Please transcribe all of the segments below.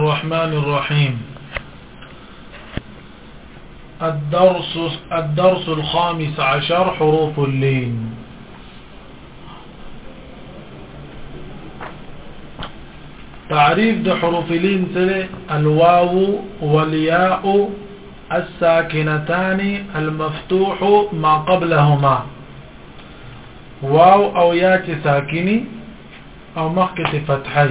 الرحمن الرحيم الدرس, الدرس الخامس عشر حروف اللين تعريف ده حروف اللين سلي الواو والياء الساكنتان المفتوح ما قبلهما واو او ياء ساكني او مخكة فتحي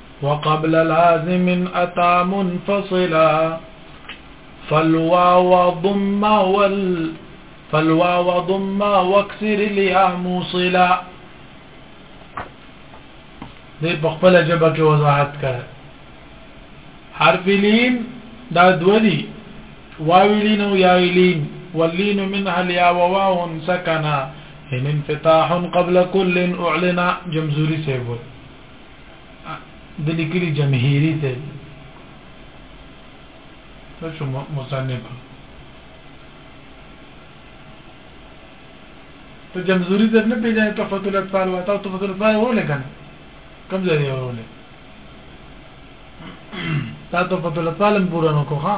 وقبل لازم أتى منفصلا فالواو ضم وال فالواو ضم واكسر الياء موصلا دي په جبك جبه كار حرف لين دا دودي لين ويا لين واللين منها الياء وواو سكنا ان انفتاح قبل كل اعلنا جمزوري سیبو د لیکلي جمهیری صاحب څه شو مصنف ته جمزوری صاحب نه پیژنې تحفه الاطفال وای تاسو تحفه الاطفال ورولې کنه کوم ځای دی ورولې تا تحفه الاطفال هم پورا نو کوه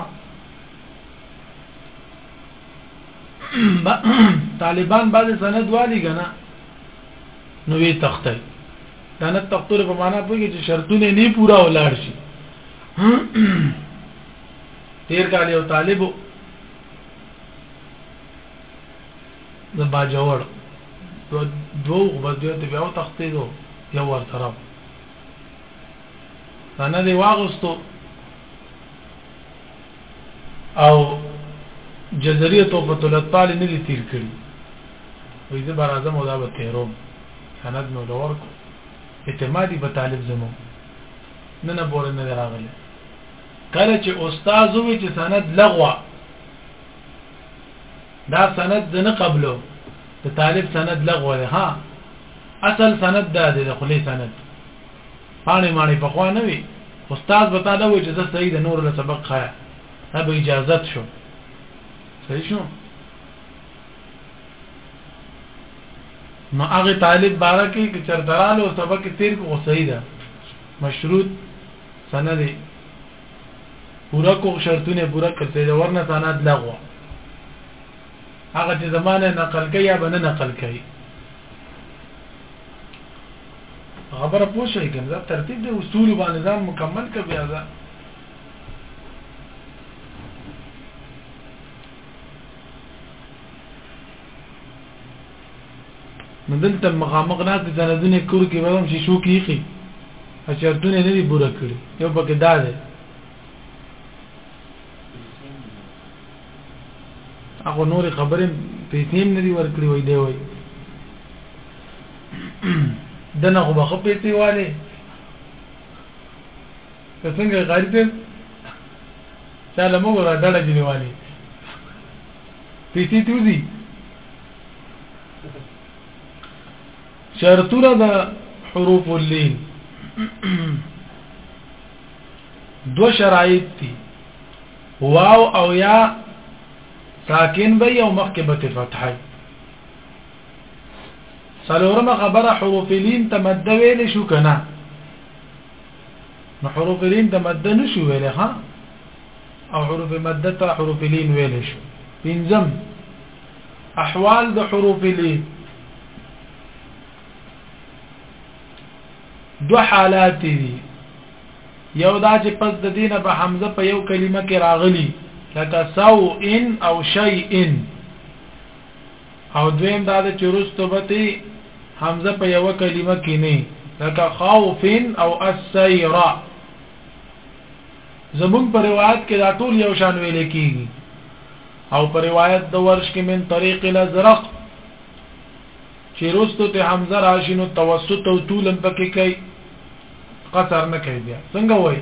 طالبان بعد سند والی کنه نو وی تخته دا نه تقتل په معنا پوهیږي چې شرطونه نه پورا ولاړ شي تیر کال یو طالب د باجوړ دو دو غبدیو ته بیا او تختیدو یو ور طرف انا دی واغستو او جزريه توفه الاطفال نه دي تیر کړی وې زه بر اعظم او دا به تیروم سند مې ولور کو اعتمادي په طالب زمو نه نه بوله نه راغله کله چې استاد وی چې سند لغوا دا سند د نه قبلو د طالب سند لغوا ها اصل سند دا دی د خلی سند پاڼې ماڼې پخوا نه وې استاد به تا دا وې چې زه صحیح د نور له سبق خایا دا به اجازت شو صحیح شو نو هغه طالب بارا کې چې چرترالو سبق تیر کو صحیح ده مشروط سند پورا کو شرطونه پورا کړته دا ورنه سند لغوه هغه چې زمانه نقل کوي یا بنه نقل کوي په خبره پوه شئ کنه دا ترتیب دی اصول باندې ځان مکمل کړ بیا ځه نو دلته مخامخ نه د زنازونه کور کې به هم شیشو کیږي اچرتونه نه دی بوره کړی یو پکې دا دی هغه نور خبرې پیسې هم نه دی ورکړي وای دی وای دنه خو به خپې تی والے که څنګه غاری ته چاله موږ را دړه جنې والے پیسې توزي شرطونه د حروف اللین دو شرایط دي واو او یا ساکن به او مخکې به فتحه سلورم خبره حروف لین ته مد ویل شو کنه نو حروف لین ته مد نشو ویل ها او حروف مد ته حروف لین ویل شو پنځم احوال د حروف لین دو حالات دي یو دا چې پس د دینه په حمزه په یو کلمه کې راغلی لکه سو ان او شیء او دویم دا ده چې وروسته به ترې همزه په یوه کلمه کې نه لکه خوف او السیر زمونږ په روایت کې دا ټول یو شان ویل کېږي او په روایت د ورش کې من طریق الازرق چې روستو ته حمزه راشي نو توسط او طول هم پکې کوي قصر نه کوي بیا څنګه وایي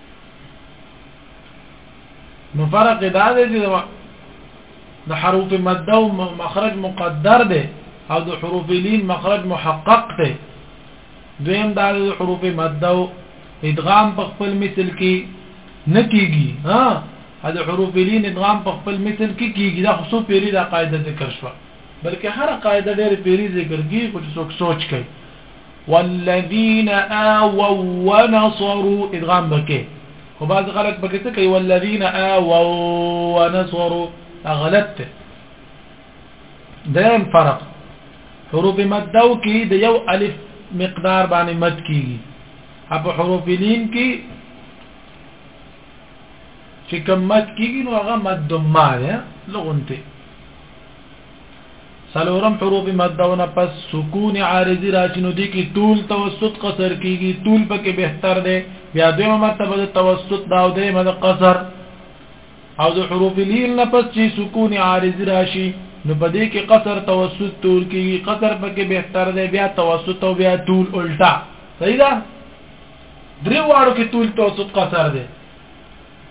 نو فرق دا دی چې د حروف مد او مخرج مقدر دی او د حروف لین مخرج محقق دی دویم دا د حروف مد او ادغام په خپل مثل کې نکېږي ها د حروف لین ادغام په خپل مثل کې کېږي دا خصوص پیری دا قاعده ذکر شوه بلکې هر قاعده ډېر پیری ذکر کیږي خو څوک سوچ کوي والذین آووا ونصروا ادغام بکې خو بعض خلک پکې څه کوي والذین آووا ونصروا غلط ته دریم فرق حروف مدو کې د یو الف مقدار باندې مد کیږي په حروف لین کې چې کوم مد کیږي نو هغه مد ما ده لغونته سلورم حروف مد او نفس سکون عارضی راځي نو دي کې طول توسط قصر کیږي طول پکې بهتر دی بیا دویمه مرتبه د توسط دا او دریمه د قصر او د حروف لیل نفس چې سکون عارضی راشي نو په دې کې قصر توسط طول کیږي قصر پکې بهتر دی بیا توسط او بیا طول الټا صحیح ده درې واړو کې طول توسط قصر دی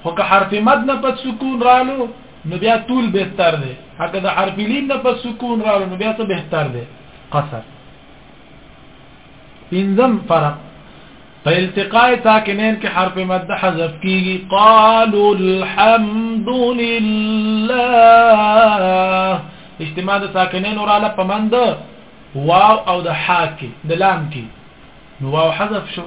خو که حرف مد نه پس سکون رالو نو بیا طول بهتر دی هکه د حرف لین نه پس سکون رالو نو بیا څه بهتر دی قصر پنځم فرق په التقاء ساکنین کې حرف مد حذف کیږي قالوا الحمد لله اجتماع د ساکنین وراله په مند واو او د حا کې د لام کې نو واو حذف شو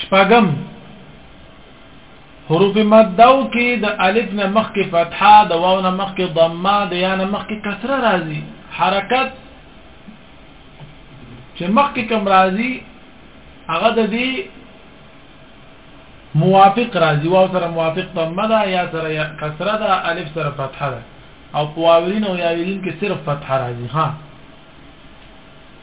شپږم حروف مدو کې د الف نه مخکې فتحه د واو نه مخکې ضمه د یا نه مخکې کسره راځي حرکت چې مخکې کم راځي هغه د دې موافق راځي واو سره موافق ضمه ده یا سره کسره ده الف سره فتحه ده او پواولین او یاولین کې صرف فتحه راځي ها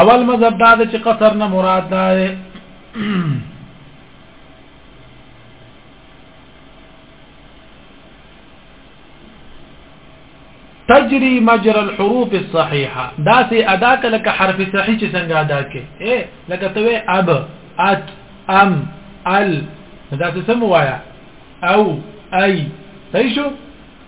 اول مذهب دا چې قصر نه مراد ده تجري مجرى الحروف الصحيحه دا سي ادا لك حرف صحيح چې څنګه ادا کې اے لکه ته اب ات ام ال دا څه سم وایا او اي صحیح شو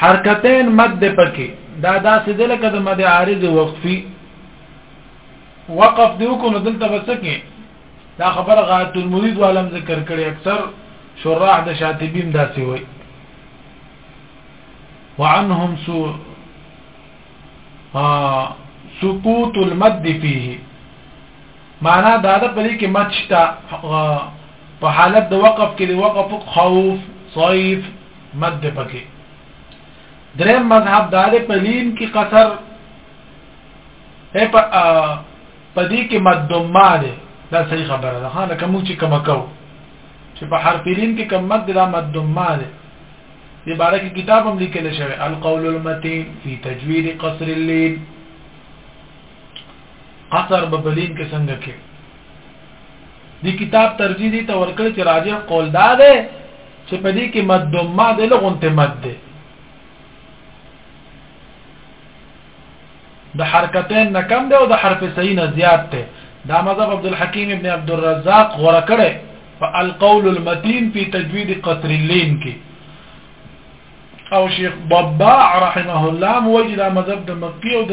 حرکتین مد پکې دا داسې د لکه د مد عارض وقفي وقف دیو کو نو دلته بسکه دا خبر غایت المرید عالم ذکر کړي اکثر شراح د شاطبیم داسې وي وعنهم سو سقوط المد فيه معنا دا د پدې کې مد شته په حالت د وقف کې د وقف خوف صيف مد ده پکې دریم مذهب دا ده په لین کې قصر په په دې کې مد دما ده دا صحیح خبره ده خانه کوم چې کما کو چې په حرف لین کې کم مد ده مد دما ده دې باره کې کتاب هم لیکل شوی القول المتين في تجويد قصر الليل قصر ببلين کې څنګه کې دی کتاب ترجیح دی ته ورکړ چې راجع قول دا ده چې په دې کې مد ما د لغونته مد ده د حرکتین نه کم ده او د حرف صحیح نه زیات ده دا مذهب عبد الحکیم ابن عبد الرزاق غوړه کړي په القول المتين في تجويد قصر اللين کې او شیخ بابا رحمه الله موجد مذهب د مکی او د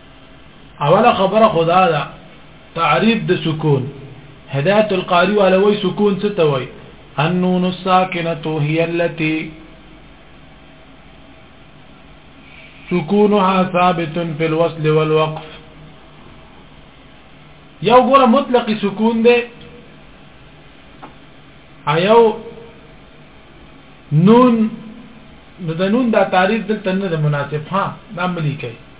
اوله خبره خدا دا تعریف د سکون هدایت القاری علوی سکون څه ته وای النون الساکنه هي التي سکونها ثابت في الوصل والوقف یو ګوره مطلق سکون دی ایو نون نو د نون دا تعریف دلته نه مناسب ها دا ملي کوي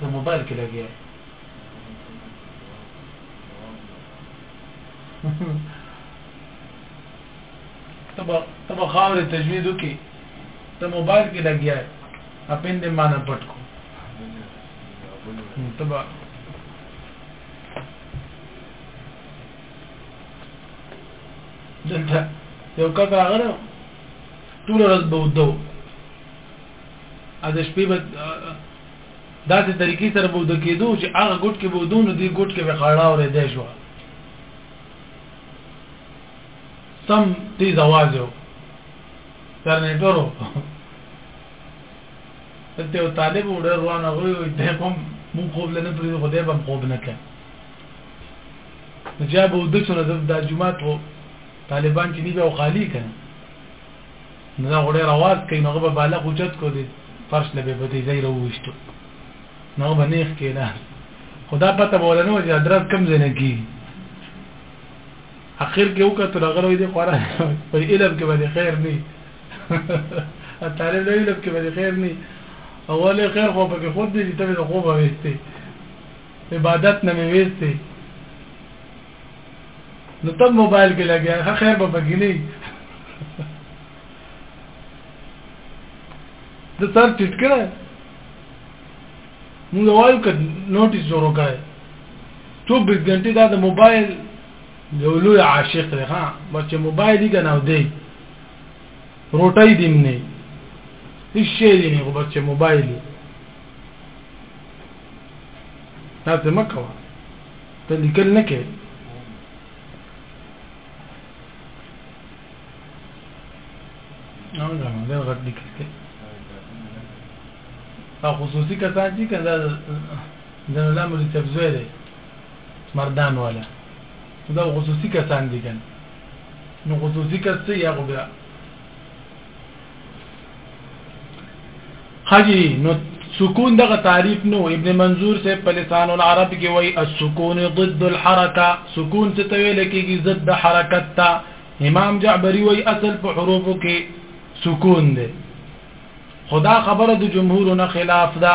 ته موبایل کې لګیا تبا تبا خاور تجوید کی ته موبایل کې لګیا اپین دې مان پټ کو تبا دلته یو کار راغله ټول ورځ به ودو د شپې به داسې طریقې سره به د کېدو چې هغه ګټ کې به ودونو دی ګټ کې به خړا اورې دی شو سم تیز आवाज یو ترنیټورو دلته یو طالب وړ روان غوي وي ته کوم مو خوب لنه پرې خدای به خوب نه کړ نو چې به ودڅونه د جمعه طالبان چې نیو خالی کړي دا غوړې رواز کوي نو غبه بالغ اوچت کو دي فرش لبه په دې ځای راوښتو نو به نیخ کې نه خدا پته بوله نو چې درس کم ځای نه کی اخر کې وکړه ته غره دې قران په علم کې باندې خیر نه طالب له علم کې باندې خیر نه اول خیر خو په خود دې ته خو به وسته عبادت نه وسته نو تم موبایل کې لګیا ښه خیر به پکې نه د سر ټیټ کړه موږ وایو ک نوټیس جوړ وکړي 24 غنټه دا د موبایل یو لوی عاشق دی ها بچ موبایل دی کنه دی روټای دی نه هیڅ شي دی نه بچ موبایل دی تاسو مکوه ته لیکل نه کوې. نو ځان ډېر غټ لیکل کوي او خصوصي کسان چې کنده د الله مولي صاحب زوی دی مردان والا دا خصوصي کسان دي کنه نو خصوصي کس یا خو بیا خاجی نو سکون دغه تعریف نو ابن منظور سے په لسان العرب کې وای السکون ضد الحرکه سکون څه ته ویل کېږي ضد حرکت ته امام جعبری وای اصل په حروفو کې سکون دی خدا خبره د جمهور نه خلاف ده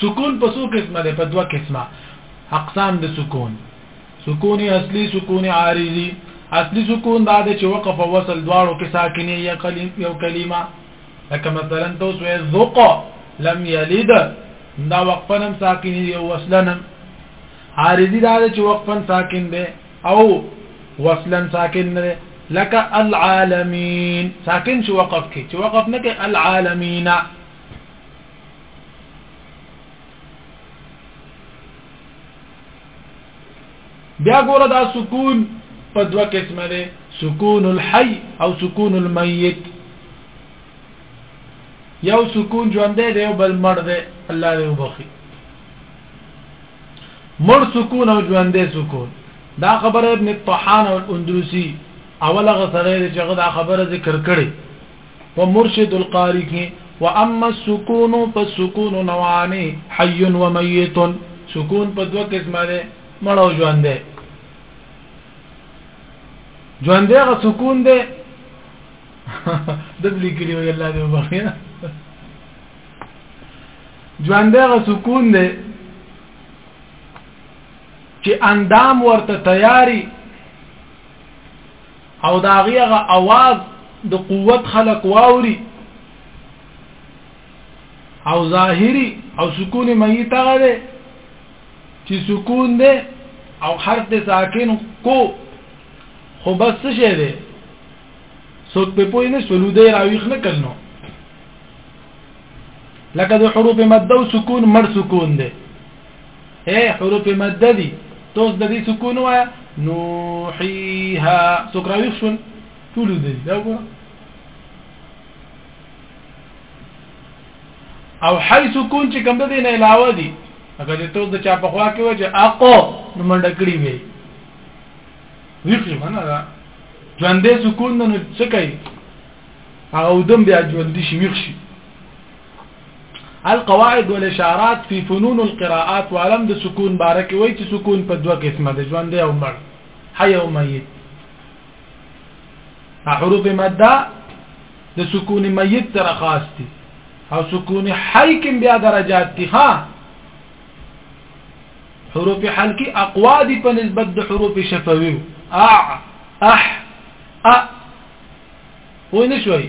سکون په څو قسمه ده په دوه قسمه اقسام د سکون سکون اصلي سکون عارضي اصلي سکون دا ده چې وقف او وصل دواړو کې ساکنه یا کلمه یو کلمه لکه مثلا توس وې ذوق لم یلد دا وقفنم ساکن یو وصلنم عارضی دا چې وقفن ساکن دی او وصلن ساکن دی لکه العالمین ساکن شو وقف کې چې وقف نه کې العالمین بیا ګوره دا سکون په دوه قسمه ده سکون الحي او سکون الميت یو سکون ژوند دی یو بل مړ دی الله دې وبخي مړ سکون او ژوند دی سکون دا خبره ابن الطحان او الاندلسي اوله غسره چې هغه دا خبره ذکر کړي په مرشد القاری کې واما السکون فالسکون نوعان حي وميت سکون په دوه قسمه ده مړ او ژوند ده ژوند ده غ سکون ده دبلی کلی وی الله دې وبخیا ژوند ده غ سکون ده چې اندام ورته تیاری او د هغې هغه اواز د قوت خلق واوري او ظاهري او سکون میت هغه دی چې سکون دی او حرف د ساکن کو خو بس څه شی دی څوک په پوه نه شول دی راویښ نه کړنو لکه د حروف مد او سکون مر سکون دی اے حروف مد دي توس د دې سکون وایا نوحيها سکراوي شول ټول دي دا وګوره او حي سکون چې کوم د دې نه علاوه دي هغه چې توس د چا په خوا کې وجه اقو نو منډه کړی وي ویخ شو کنه دا ژوندې سکون نو څه کوي او دم بیا ژوندې شي ویخ شي القواعد والاشارات في فنون القراءات وعلم د سکون بارک وای چې سکون په دوه قسمه د ژوند او مړ حي او ميت حروف مده د سکون ميت تر خاص دي او سکون حي کې بیا درجات دي ها حروف حلقي اقوا دي په نسبت د حروف شفوي اع اح ا وای نشوي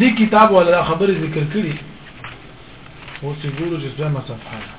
دې کتاب ولا خبره ذکر کړي او چې ګورو چې دوه صفحه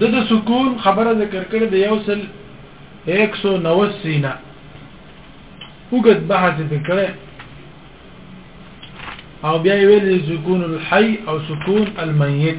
د د سکون خبره ذکر کړې د یو سل 190 نه وګت بحث وکړي او بیا ویل سکون الحي او سکون الميت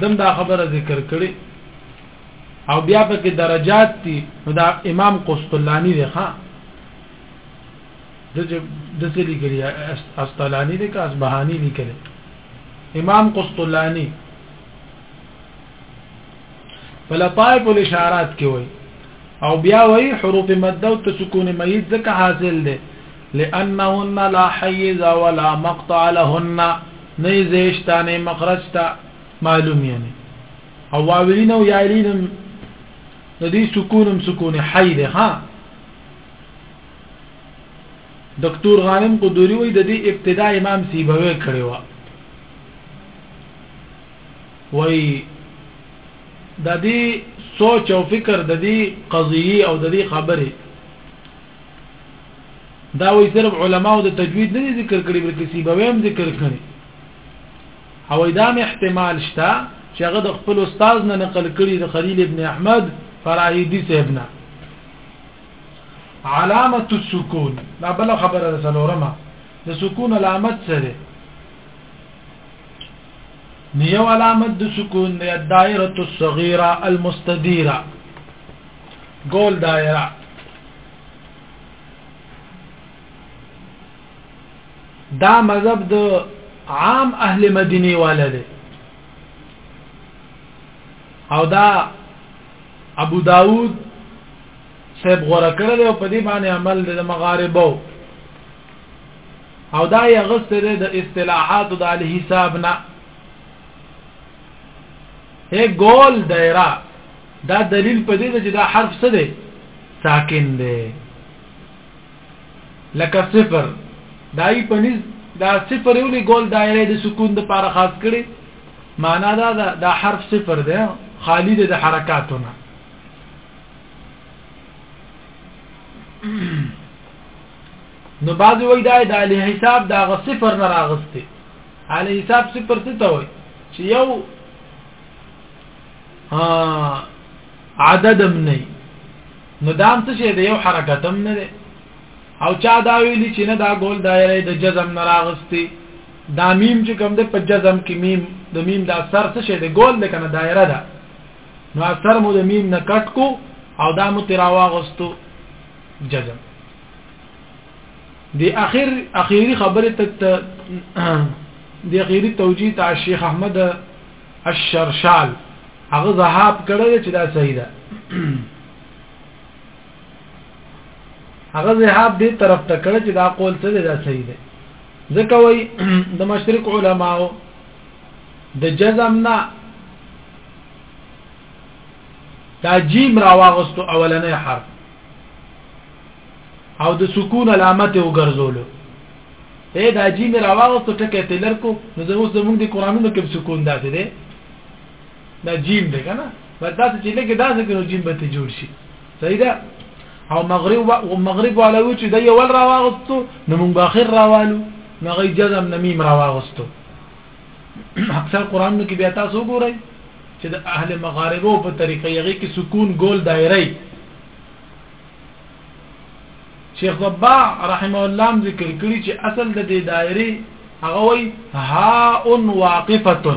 دم دا خبره ذکر کړي او بیا په کې درجات دي نو دا امام قسطلانی دی ښا دغه د څه لیکلی استلانی دی که اصبهانی لیکلی امام قسطلانی فلطائف الاشارات کې وای او بیا وای حروف مد او سکون مید ځکه حاصل دی لانهن لا حیز ولا مقطع لهن نه یې ځای شته نه یې مخرج شته معلوم یعنی او واولین او یالین هم د دې سکون هم سکون حی ده ها دکتور غانم قدوری وای د دې ابتدا امام سیبوی کړی و وای د دې سوچ او فکر د دې قضیه او د دې خبره دا وایي صرف علماو د تجوید نه ذکر کړي بلکې سیبوی هم ذکر کړي او دا احتمال شته چې هغه د خپل استاد نه نقل کړي د خلیل ابن احمد فراهیدی صاحب نه علامه السکون دا بل خبره ده سلورمه د سکون علامت سره نیو علامت د سکون د دایره الصغیره المستدیره ګول دایره دا مذهب د عام اهل مدینه والا دی او دا ابو داود صاحب غوړه کړل او په دې باندې عمل د مغاربو او دا یې غسته د اصطلاحات د علی حساب نه هي ګول دایره دا دلیل په دې ده چې دا حرف څه دی ساکن دی لکه صفر دای په نس دا صفر یو لګول دایره د سکون د لپاره خاص کړي معنا دا دا, دا حرف صفر دی خالی دی د حرکاتونه نو بعض وای دا د علی حساب دا غ صفر نه راغسته علی حساب صفر څه ته وای چې یو عدد هم نه نو دا هم څه شي د یو حرکت هم نه دی او چا دا ویلی چې نه دا ګول دایره د جزم نه راغستی دا میم چې کوم د په جزم کې میم د میم دا سر څه شي د ګول نه کنه دایره ده نو اثر مو د میم نه کټ کو او دا مو تراوا غستو جزم دی اخر اخیری خبره ته دی اخیری توجیه ته شیخ احمد الشرشال هغه ذهاب کړل چې دا صحیح ده هغه ذهاب دې طرف ته کړ چې دا قول څه دی دا صحیح دی ځکه وای د مشرق علماو د جزم نه دا جیم را واغستو اولنې حرف او د سکون علامت وګرځولو اې دا جی مې راواغستو ټکی ته لر کو نو زه اوس زمونږ د قرانونو کې سکون داسې دی دا جیم دی کنه بس داسې چې لګي داسې کې نو جیم به ته جوړ شي صحیح ده او مغرب و مغرب ولا و چې د یو ول راواغستو نو مونږ باخر راوالو نو غي جزم نمیم راواغستو اکثر قران کې بیا تاسو وګورئ چې د اهل مغاربو په طریقې یې کې سکون ګول دایره شیخ ضباع رحمه الله ذکر کړی چې اصل د دې دایره هغه وی ها ان واقفه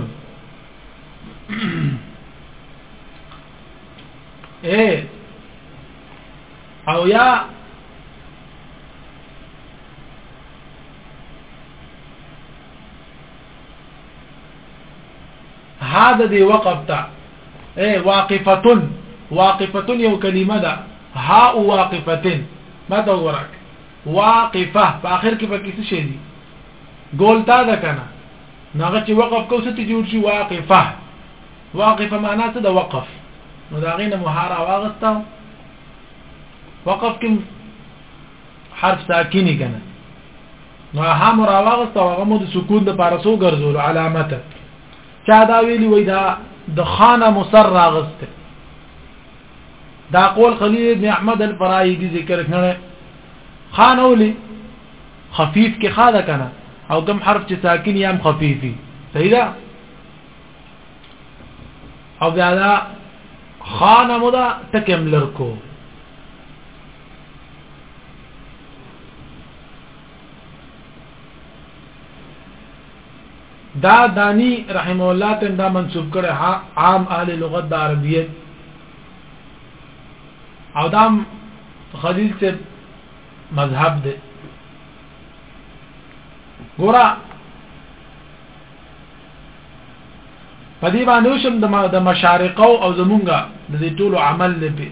اے او یا هذا دی وقف تا اے واقفتن واقفتن یو کلمه ده ها او واقفتن ما دا ورک واقفه په اخر کې پکې څه شي دي ګول تا ده کنه ناغه چې وقف کو ست جوړ شي واقفه واقفه معنا څه ده وقف نو دا غینه مهاره واغستا وقف کې حرف ساکنی کنه نو ها مراواغستا هغه مو د سکون د پارسو ګرځول علامت چا دا ویلی وای دا د خانه مسر راغسته دا قول خلیل ابن احمد الفرائدی ذکر کړي خان اولی خفیف کې خاله کنه او کم حرف چې ساکن یام خفیفی صحیح ده او بیا دا خان مدا تکم لرکو دا داني رحمه الله تم دا منسوب کړي ها عام اهل لغت د عربیت او دام خلیل سے مذهب ده ګورا په دې باندې شم د مشارقه او زمونږه د دې ټولو عمل لپاره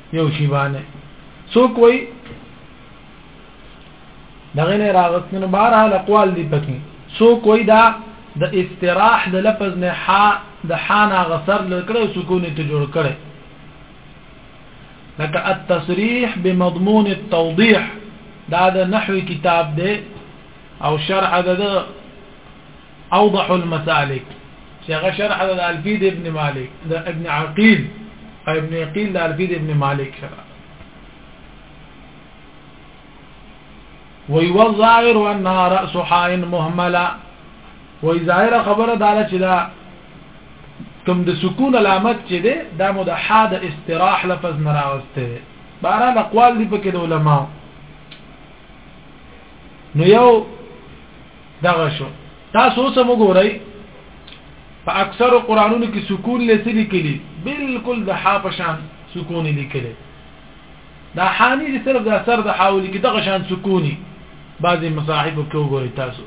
یو شی باندې څوک وای دغه نه راغست نو بهر حال اقوال دی پکې څوک وای دا د استراح د لفظ نه ح د حانا غسر لکړو سکون ته جوړ کړي لکه التصریح بمضمون التوضیح دا د نحوی کتاب دی او شرع د اوضح المسالک چې هغه شرح د الفی د ابن مالک د ابن عقیل او ابن عقیل د الفی د ابن مالک شرح وی والظاهر انها راس حاء مهمله وی ظاهر خبره داله چې دا کوم د سکون علامت چې ده دا مو د حا د استراح لفظ نه راوسته بهرحال اقوال دي پکې د علماو نو یو دغه شو تاسو اوس موږ ورای په اکثر قرانونو کې سکون لته لیکلي بالکل د ح په شان سکون لیکلي دا حانی دي صرف دا سر د حاول کې دغه شان سکوني بعضي مصاحب کې وګورئ تاسو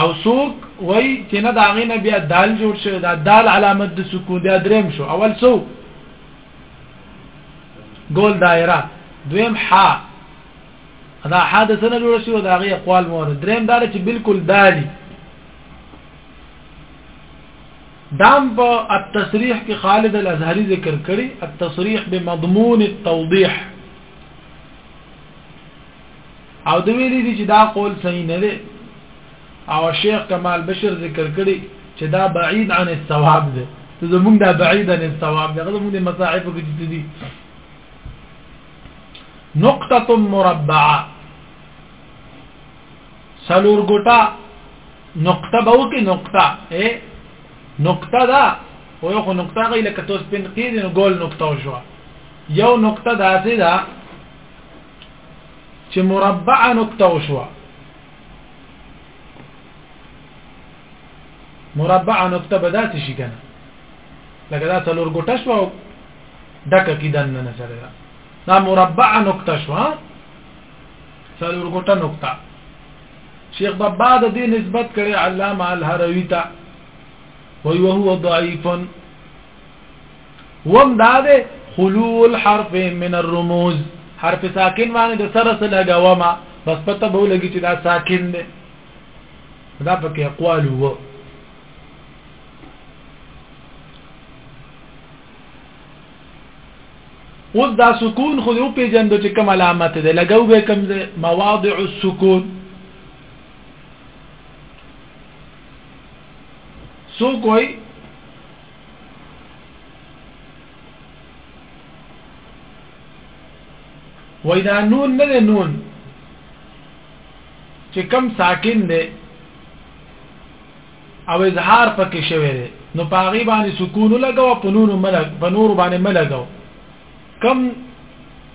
او سوق وای چې نه دا غینه بیا دال جوړ شوی دا دال علامت د سکون دی دریم شو اول سو ګول دایره دویم ح دا حادثه نه جوړ شي او دا غي اقوال مور دریم دا چې بالکل دالي دام په التصریح کې خالد الازهری ذکر کړی التصریح بمضمون التوضیح او د ویلي دي چې دا قول صحیح نه دی او شیخ کمال بشر ذکر کړی چې دا بعید عن الثواب دی زمونږ دا بعید عن الثواب دی غوږ مونږ مصاحب کې دي نقطه مربعه سلور ګټه نقطه به وکي نقطه اے نقطه دا او یو خو نقطه غي لکه توس پن قید نو ګول نقطه وشو یو نقطه داسې ده چې مربع نقطه وشو مربع نقطه به داسې شي کنه لکه دا څلور ګټه شو ډکه کی دنه نه سره دا دا مربع نقطه شو څلور ګټه نقطه شیخ بابا د دې نسبت کړي علامه الهروی ته وی وهو ضعیف وم دا ده خلو الحرف من الرموز حرف ساکن باندې د سره سره لګاوما بس پته به ولګي چې دا ساکن ده دا پکې اقوال وو اوس دا سکون خو یو پیجندو چې کوم علامت ده لګاو به کوم ده مواضع السکون سو کوئی وای دا نون نه ده نون چې کم ساکن ده او اظهار پکې شوی دی نو په هغې باندې سکون ولګوه په نورو ملګ په نورو باندې ملګو کم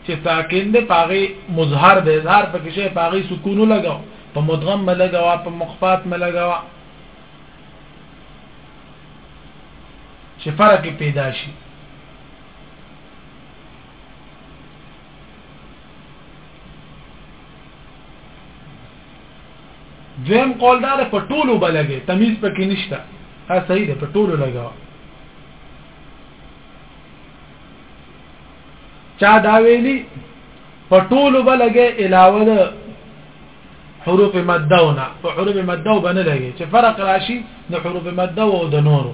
چې ساکن دی په هغې مظهر دی اظهار پکې شوی په هغې سکون ولګوه په مدغم ملګوه په مخفات ملګوه چې فرق پیدا شي دویم قول دا په ټولو بلګې تمیز پکې نشته ها صحیح ده په ټولو لګاو چا دا ویلي په ټولو بلګې علاوه ده حروف مدونه په حروف مدو باندې لګي چې فرق راشي د حروف مدو او د نورو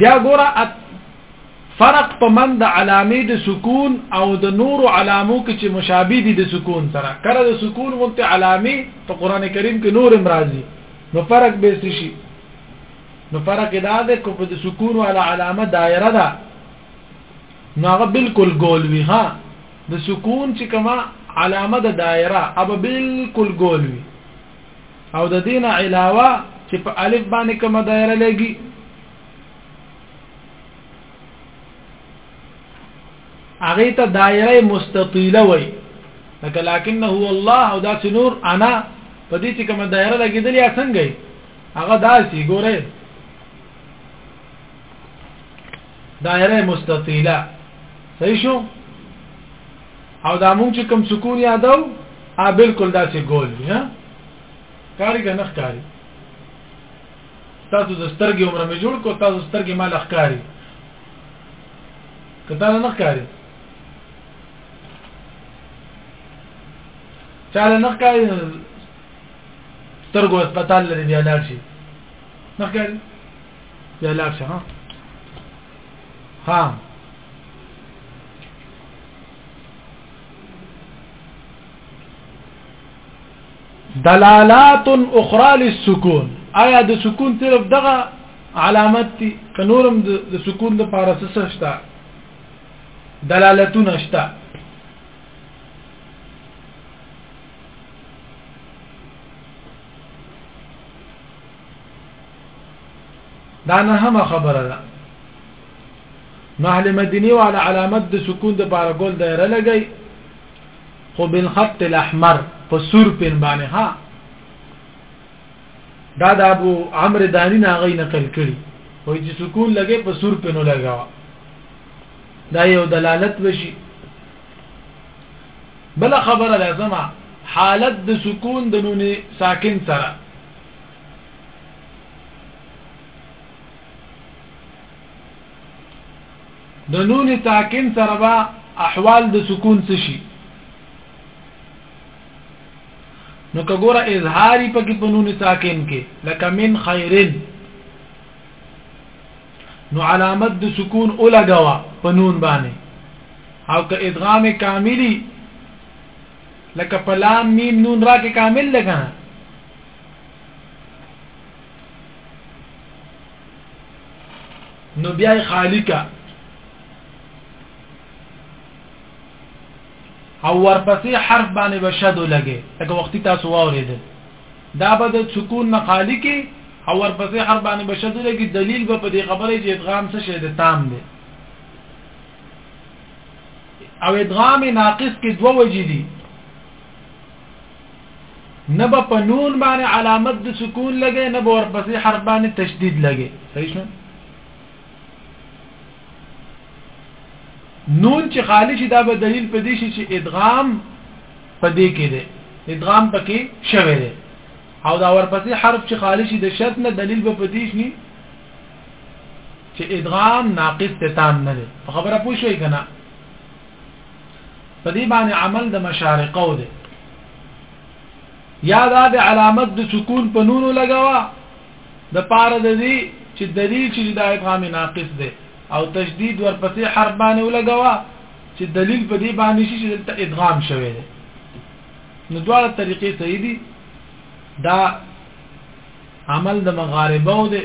بیا ګوره فرق په من د علامې د سکون او د نور علامو کې چې مشابه دي د سکون سره کله د سکون غونته علامې په قران کریم کې نور امراضي نو فرق به څه شي نو فرق دا ده کو په د سکون او علامه دایره ده نو هغه بالکل ګول وی ها د سکون چې کما علامه د دایره اب بالکل ګول وي او د دین علاوه چې په الف باندې کما دایره لګي هغه ته دایره مستطیله وي لکه لکنه هو الله او دا نور انا په دې چې کما دایره لګیدلې څنګه هغه داسي ګوره دایره مستطیله صحیح شو او دا مونږ چې کوم سکون یادو ا بالکل داسې ګول دی ها کاری کنه ښکاری تاسو د سترګې عمر مې جوړ کو تاسو سترګې مال ښکاری کته نه ښکاری چاله نه ښکاری سترګو هسپتال لري دی لاړ شي نه ښکاری بیا لاړ شه ها ها دلالات اخرى للسكون آیا د سکون طرف دغه علامت دي کنورم د سکون د پاره څه شته دلالتونه شته دا نه هم خبره ده نو اهل مدینه وعلى علامت د سکون د پاره ګول دایره لګی خو بالخط الاحمر په سور پن باندې ها دا د ابو عمرو دانی ناغی نقل کړي وای چې سکون لګي په سور پنو لګاوه دا یو دلالت وشي بل خبره لازمه حالت د سکون د نون ساکن سره د نون ساکن سره با احوال د سکون څه شي نو کګوره اظهاری پکې په نون ساکن کې لکه من خیرن نو علامت د سکون اولګوا په نون باندې او که ادغام کاملی لکه په لام میم نون را کې کامل ده کنه نو بیا خالی کا او ورپسې حرف باندې بشد لګي لکه وختي تاسو واورېدل دا به د سکون نه خالی کې او ورپسې حرف باندې بشد لګي دلیل به په دې خبره چې ادغام څه شی د تام دی او ادغام ناقص کې دوه وجې دي نه به په نون باندې علامت د سکون لګي نه به ورپسې حرف باندې تشدید لګي صحیح شو نون چې خالی شي دا به دلیل په دې شي چې ادغام په دې کې دی ادغام پکې شوی دی او دا ورپسې حرف چې خالی شي د شرط نه دلیل به په دې شي چې ادغام ناقص ته تام نه دی په خبره پوه شوي کنه په دې باندې عمل د مشارقه و دی یا دا د علامت د سکون په نونو لګاوه د پاره د دې چې دلیل چې د ادغام ناقص دی او تشدید ورپسې حرف باندې ولګاوه چې دلیل په دې باندې شي چې دلته ادغام شوی دی نو دواړه طریقې صحیح دي دا عمل د مغاربه و دی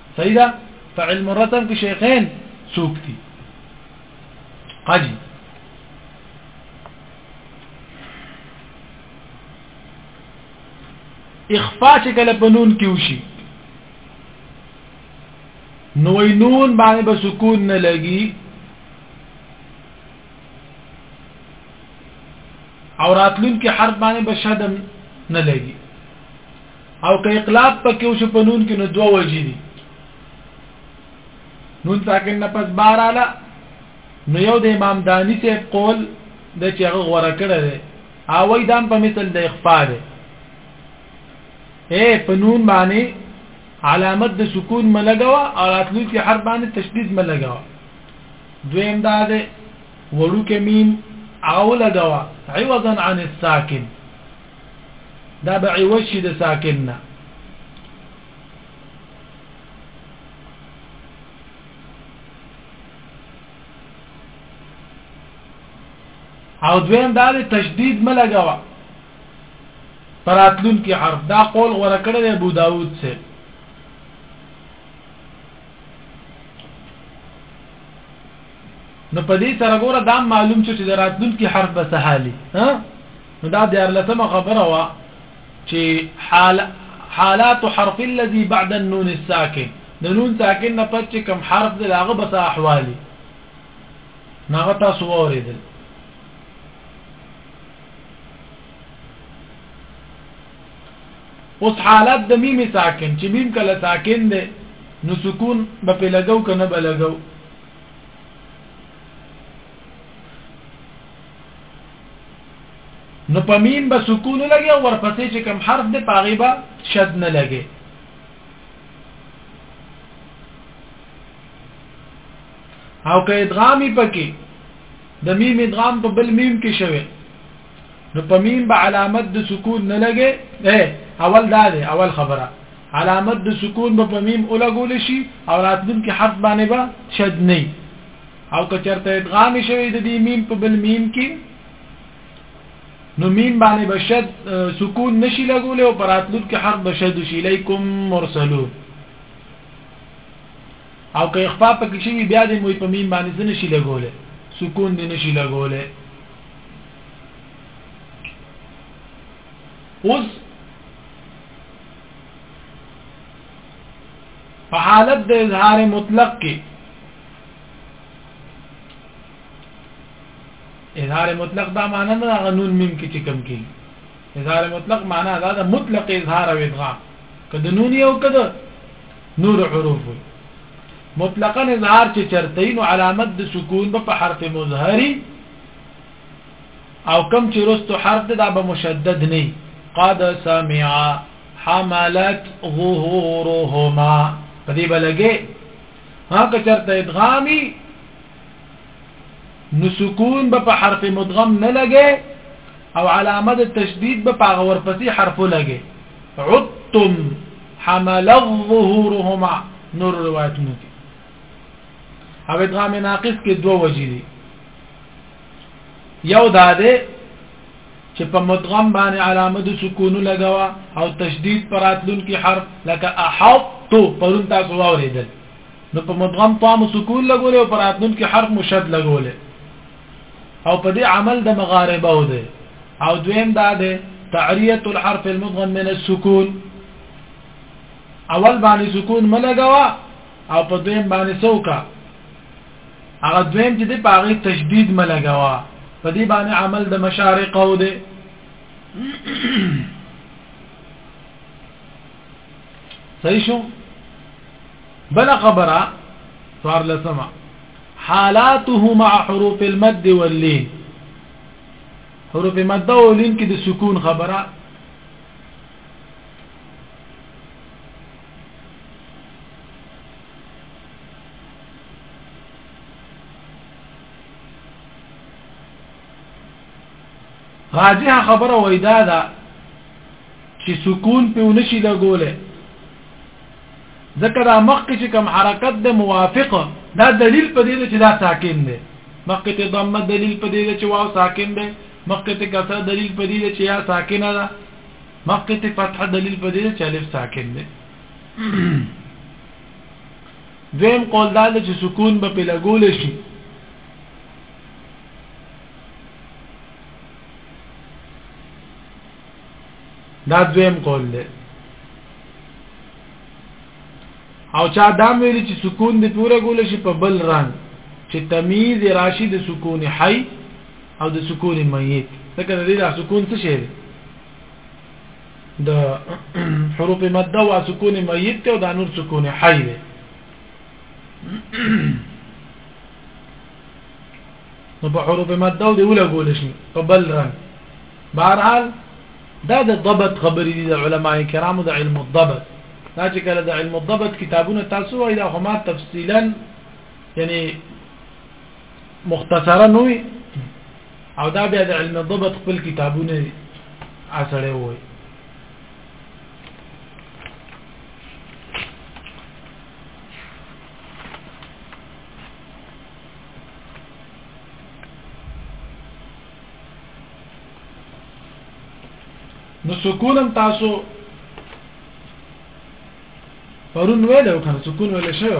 صحیح ده په علم الرسم کې شیخین څوک دي قاضي اخفاء چې کله په نون کې وشي نو نون باندې به سکون نه لګي او راتلون کې حرف باندې به شدم نه لګي او که اقلاب پکې وشو په نون کې نو دوه وجې دي نون ساکن نه پس بار اعلی نو یو د امام دانی ته قول د چې هغه غوړه کړه دی او وای دام په مثل د اخفاء دی اے په نون باندې علامت د سکون ملګوا او راتلو کې حرف باندې تشدید ملګوا دویم دا ده وړو کې میم او لګوا عوضا عن الساکن دا به عوض شي د ساکن نه او دویم دا د تشدید ملګوا پراتلون کې حرف دا قول غوړه کړی دی ابو داوود سے نو په دې سره ګوره دا معلوم شو چې دراتلون کې حرف به سهالي ها نو دا دیارلسمه خبره وه چې حال حالات حرف الذي بعد النون الساکن د نون ساکن نه پس چې کوم حرف دی هغه بس احوالي نو هغه تاسو واورېدل اوس حالت د میم ساکن چې میم کله ساکن دی نو سکون به په لګاو کنه به لګاو نو په میم به سکون لګي او ورپسې چې کم حرف دی پاغي به شد نه لګي او که ادغامي پکې د میم ادغام په بل میم کې شوی نو په میم به علامت د سکون نه لګي اول دا دی اول خبره علامت د سکون به په میم اولګول شي او راتلونکي حرف باندې به شد نه او که چرته ادغام شوی د دې میم په بل میم کې نو میم باندې بشد سکون نشي لګول او پراتلوب کې حرف بشد شي الیکم مرسلو او که اخفا پکې شي بیا دې موي په میم باندې څه نشي لګول سکون دې نشي لګول اوس په حالت د اظهار مطلق کې اظهار مطلق دا معنی نه هغه نون میم کې چې کم کې اظهار مطلق معنی دا د مطلق اظهار او ادغام کده نون یو کده نور حروف وي مطلقا اظهار چې چرته نو علامت د سکون په حرف مظهری او کم چې رستو حرف دا به مشدد نه قد سمع حملت ظهورهما په دې بلګه ها که چرته ادغامي نو سکون به په حرف مدغم نه لګي او علامه د تشدید به په غور پسې حرف لګي عدتم حمل ظهورهما نور روایتونه دي او ادغام ناقص کې دوه وجې دي یو دا ده چې په مدغم باندې علامه د سکون لګوا او تشدید پر اتلونکي حرف لکه احط تو پرون تاسو واوریدل نو په مدغم طام سکون لګول او پر اتلونکي حرف مشد لګول او په دې عمل د مغاربه و دی او دویم دا دی تعریه الحرف المدغم من السکون اول باندې سکون ملګوا او په دویم باندې سوکا هغه دویم چې د پاغي تشدید ملګوا په دې باندې عمل د مشارق او د صحیح شو بل خبره صار لسما حالاته مع حروف المد واللين حروف مد او لین کې د سکون خبره راجح خبره وای دا ده چې سکون په ونشي لګولې ځکه دا مخکې چې کوم حرکت د موافقه دا دلیل په دې چې دا ساکن دی مخکې ته ضمه دلیل په دې چې واو ساکن دی مخکې ته کسره دلیل په دې چې یا ساکنه ده مخکې ته فتحه دلیل په دې چې الف ساکن دی دویم قول دا ده چې سکون به په لګول شي دا دویم قول دی او چا دا ویل چې سکون دې پوره ګول شي په بل رنگ چې تمیز راشد سکون حي او د سکون میت ځکه دې دا سکون څه شي د حروف مده او سکون میت ته او د نور سکون حی دی نو په حروف مده او دی ولا ګول شي په بل رنګ بهرحال دا د ضبط خبرې دي د علما کرامو د علم الضبط دا چې کله د علم الضبط کتابونه تاسو وایي دا هم تفصیلا یعنی مختصرا نوې او دا بیا د علم ضبط خپل کتابونه اثرې وای نو سکونم تاسو پرون ویلو کنه سکون ویل شوی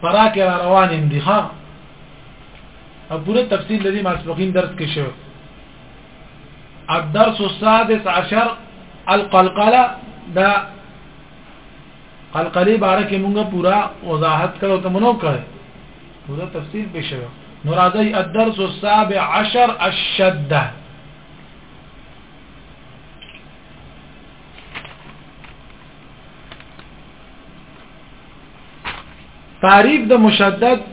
فرا کې را روان يم دي ها او پوره تفصیل لري ماسپخین درس کې شوی الدرس السادس عشر القلقله دا قلقلی باره کې مونږه پورا وضاحت کړو ته مونږ کړو پورا تفصیل به شو نو راځي الدرس السابع عشر الشده تعریف د مشدد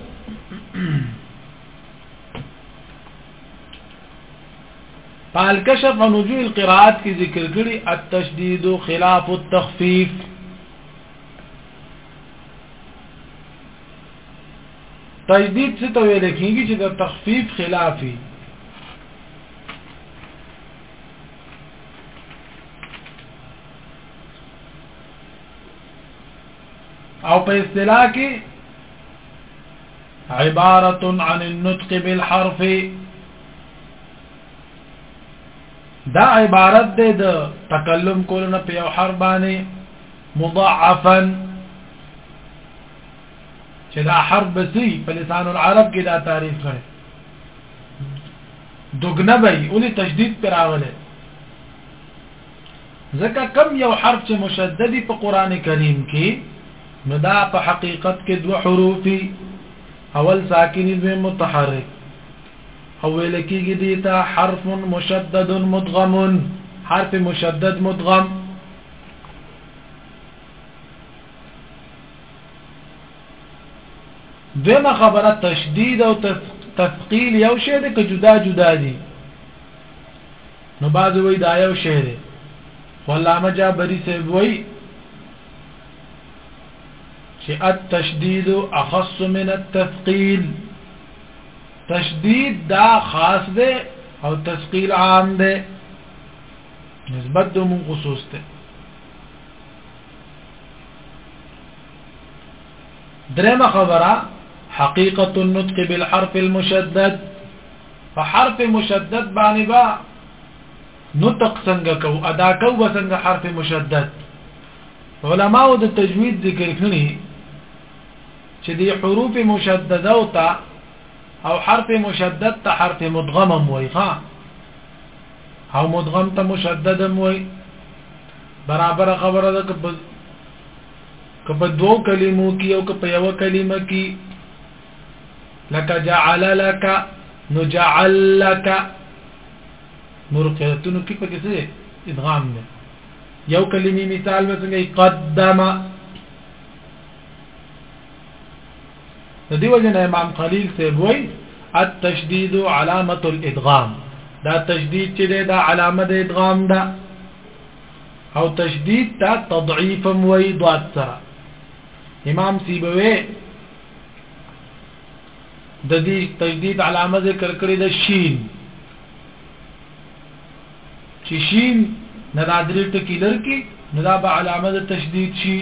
پال کشف نجوی القراءات کی ذکر کړي التشدید خلاف التخفیف تجدید څه ته ویل کیږي چې د تخفیف خلافي او په اصطلاح کې عبارت عن النطق بالحرف دا عبارت ده د تکلم کولو نه په یو حرف باندې مضاعفا چې دا حرف بسی په لسان العرب کې دا تعریف کړي دوګنه به وي ولې تشدید پر راغلی ځکه کم یو حرف چې مشدد په قران کریم کې نو دا په حقیقت کې دوه حروف اول ساکن دوی متحرک او ویل کېږي دي ته حرف مشدد مدغم حرف مشدد مدغم دویمه خبره تشدید او تثقیل یو شی دی که جدا جدا دي نو بعض وی دا یو شی دی خو علامه جابری صاحب وی چې التشدید اخص من التثقیل تشدید دا خاص دی او تثقیل عام دی نسبت دوم خصوص ته درېمه خبره حقیقت النطق بالحرف المشدد په حرف مشدد باندې با نطق څنګه کو ادا کو څنګه حرف مشدد علماو د تجوید ذکر کړي چې دی حروف مشدده او تا او حرف مشدد ته حرف مدغم وي ها او مدغم ته مشدد وي برابر خبره ده که په دوو کلمو کې او که په یو کلمه کې لکه جعل لك نو جعل لك نور قراتونو کې پکې څه ادغام نه یو کلمې مثال مثلا قدم د دې وجه نه امام خلیل ته وای التشدید علامه الادغام دا تشدید چې دا علامه د ادغام ده او تشدید تا تضعیف هم وی ضاد سره امام سیبوی د دې تشدید علامه ذکر کړی د شین چې شین نه دا درې ټکي لرکي نو دا به علامه د تشدید شي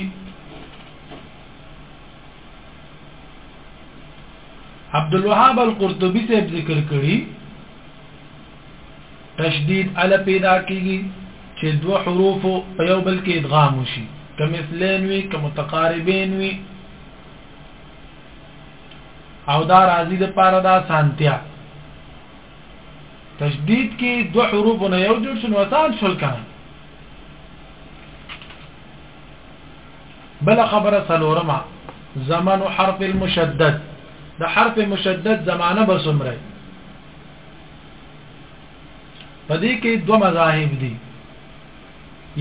عبد الوهاب القرطبي صاحب ذکر کړی تشدید علی پیدا کیږي چې دوه حروف په یو بل کې ادغام وشي کمثلین وی کمتقاربین وی او دا راضی د پاره دا سانتیا تشدید کې دوه حروف نه یو جوړ شنو آسان شول کنه بل خبره سلورما زمن حرف المشدد د حرف مشدد زمانه بسمره په دې کې دوه مذاهب دي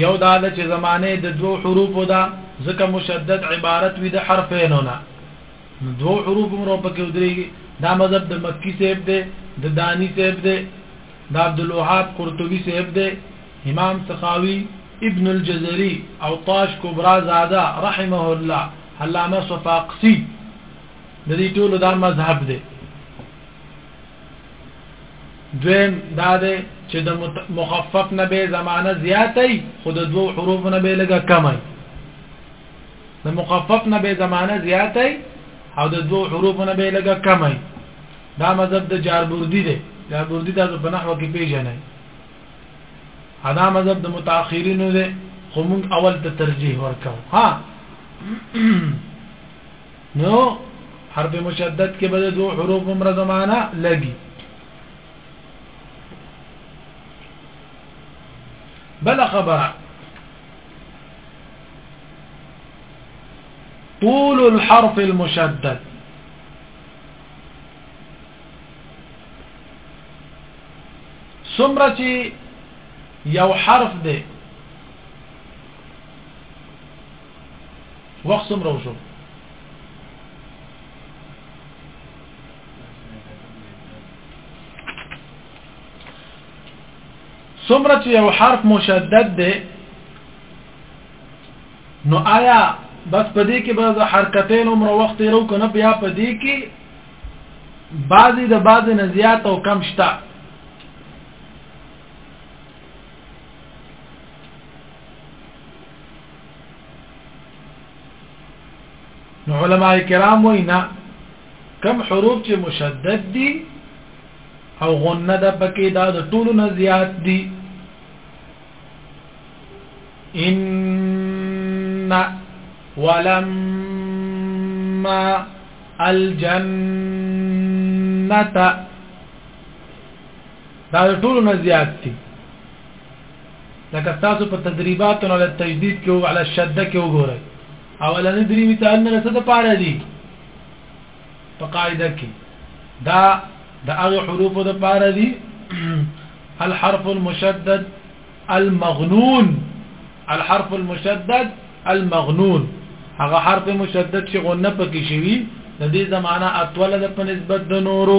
یو دا د چې زمانه د دوو حروفو ده ځکه مشدد عبارت وي د حرفینو نه نو دوو حروف مرو پکې ودرېږي دا مذهب د مکی صاحب دی د دانی صاحب دی د عبد الوهاب قرطبي صاحب دی امام سخاوي ابن الجزري او طاش کبرا زاده رحمه الله علامه صفاقسي د دې ټولو دا مذهب دی دویم دا دی چې د مخفف نه به زمانه زیاتې خود دوه حروف نه به لګه کمای د مخفف نه به زمانه زیاتې او د دوه حروف نه به لګه کمای دا مذهب د جاربوردی دی جاربوردی تاسو په نحو کې پیژنئ ادا مذهب د متأخرینو دی خو موږ اول ته ترجیح ورکاو ها نو حرف مشدد کې به د دوه حروف عمر زمانہ لګي بل خبره طول الحرف المشدد سمره چې یو حرف دی وخت څومره وشو څومره چې یو حرف مشدد دی نو آیا بس پدې کې به حرکتین عمر وخت یې رو کنه بیا پدې کې بعضی د بعضی نه زیات او کم شته نو علماء کرام وینا کم حروف چې مشدد دي او غنه د پکې دا د ټولو نه زیات دي ان ولما الجنه دا ټولو نه زیات دي لکه ستاسو په تدریبات علی التجدید کې او علی الشده کې وګورئ اولنې درې مثالونه له څه د پاره دي په قاعده کې دا د هغه حروفو د پاره دي الحرف المشدد المغنون الحرف المشدد المغنون هغه حرف مشدد چې غنه پکې شوی د دې زمانہ اطول د په نسبت د نورو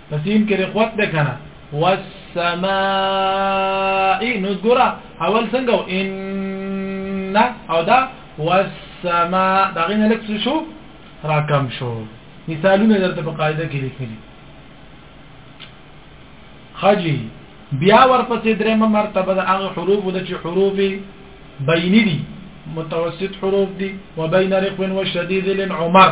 په سین کې رخوت ده کنه والسماء نو ګره اول څنګه ان او دا والسماء دا غینه لک شو راکم شو مثالونه درته په قاعده کې لیکلي خجی بیا ورپسې درېمه مرتبه د هغه حروف د چې حروف بینی دي متوسط حروف دي وبین رخو وشدید لن عمر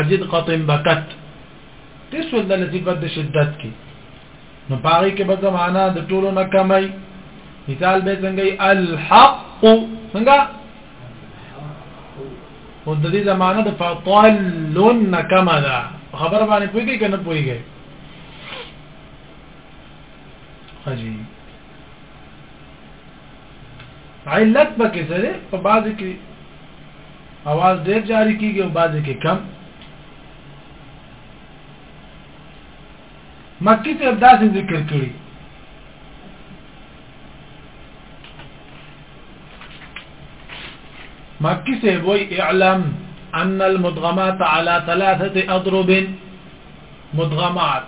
اجد قطن بکت ډیر سول د صفت د شدت کې نو پاره کې به زمانہ د ټولو نه کمای مثال به څنګه الحق څنګه او د دې زمانہ د فطلن کما ده خبر باندې پويږي کنه پويږي حاجی علت پکې سره په بعض کې اواز ډیر جاری کیږي او بعضی کې کم مکی ته داسې ذکر کړی مکی سے وی اعلم ان المدغمات على ثلاثه اضرب مدغمات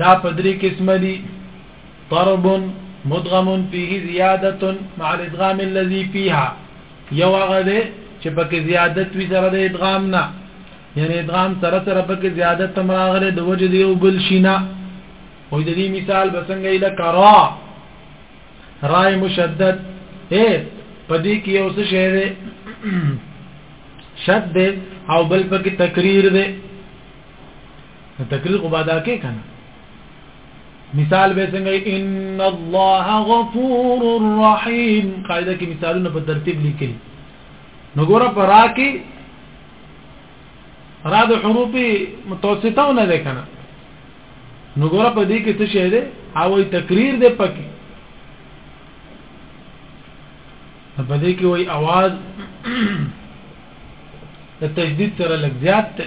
دا پدری قسم دی طرب مدغم فيه زيادة مع الادغام الذي فيها یو هغه دی چې پکې زیادت وی سره د ادغام نه یعنی ادغام سره سره پکې زیادت تم راغله د وجه دی او بل شینا او د دې مثال بسنګ اله کرا رای مشدد اے پدې کې یو څه شی دی شد دی او بل پکې تکریر دی نو تقریر خو بادا کې کنه مثال به څنګه ان الله غفور رحیم قاعده کې مثالونه په ترتیب لیکلي نو ګوره پر راکي را د حروف متوسطه نه ده کنه نو ګوره په دې کې څه شی ده او تقریر ده پکې په دې کې وای आवाज د تجدید سره لږ زیات ده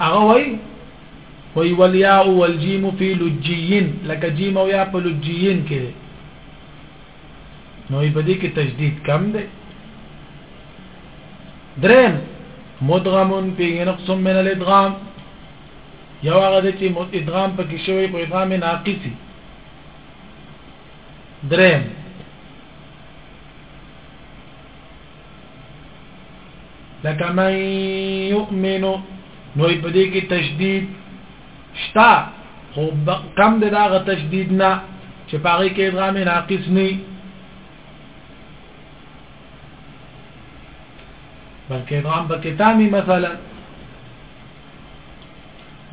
هغه وای وی ولیا او الجیم فی لجین لکه جیم او یا په لجین کې دی نو په دې کې تجدید کم دی درم مدغم فيه نقص من الادغام یو هغه د چې ادغام پکې شوی په ادغام ناقصي درم لکه من یؤمن نو په دې کې تشدید شتا خو کم د داغه تشدید نه چې پاره کې ادغام ناقص نه بلکې ادغام په کتابي مثلا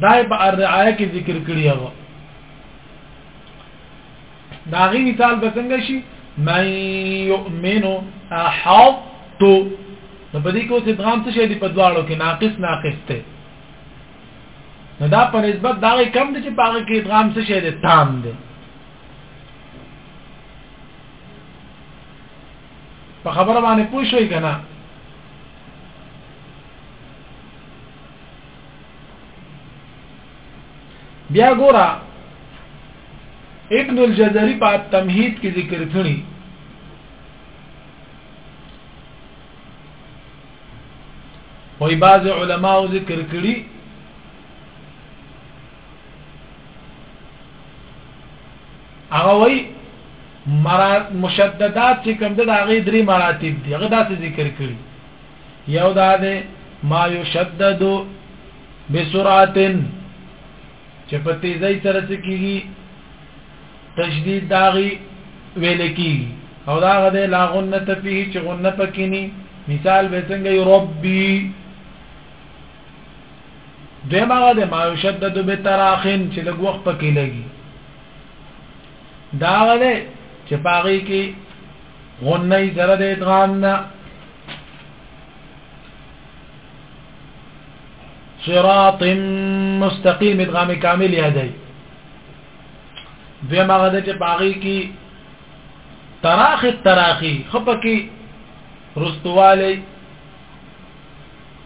دای په الرعایه کې ذکر کړی هغه دا غي مثال به څنګه شي من يؤمن احط نو په دې کې اوس ادغام څه شي دی په دواړو کې ناقص ناقص ته نو دا په نسبت دا کم دي چې پاګه کې ادغام څه شي دی تام دی په خبره باندې پوه شوي کنه بیا ګورا ابن الجزري په تمهید کې ذکر کړی وای بعض علما ذکر کړی هغه وای مشددات چې کوم د هغه درې مراتب دي هغه داسې ذکر کړی یو دا ده ما یشدد بسرعتن چې په تیزی سره څه کیږي تشدید داغي ویل کیږي او دا غده لا غنه فيه چې غنه پکینی مثال به څنګه ربي دمه غده ما یشدد به تراخن چې لږ وخت پکې لګي دا غده چې پاغي کې غنه سره د ادغام نه صراط مستقیم ادغام کامل یادای دوی ماغه د چې باغی کی تراخ تراخی خپکی رستوالی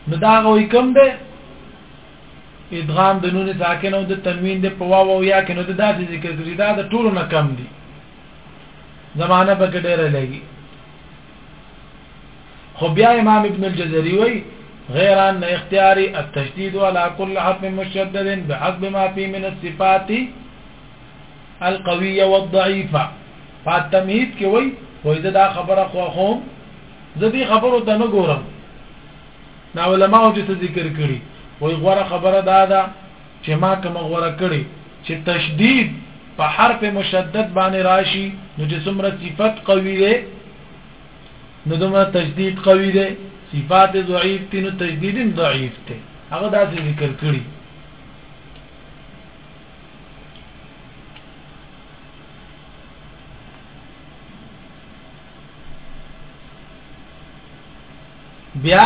نو دا غوي کم ده ادغام د نون ساکن او د تنوین د په واو او یا کې نو د داسې ذکر کړی دا د ټولو نه کم دي زمانہ پکې ډېره لګي خو بیا امام ابن الجزري وی غیر ان اختیاری التشدید على كل حرف مشدد بحسب ما فيه من الصفات القويه والضعيفه فالتمهید کې وی وای دا خبره خو خو زدي خبرو ته نه ګورم دا علماء چې ذکر کړي وای غوړه خبره دا ده چې ما کومه غوره کړې چې تشديد په حرف مشدد باندې راشي نو چې څومره صفت قوي دی نو دومره تشديد قوي دی صفات ضعیف دي نو تشديد هم ضعیف دی هغه داسې ذکر کړی بیا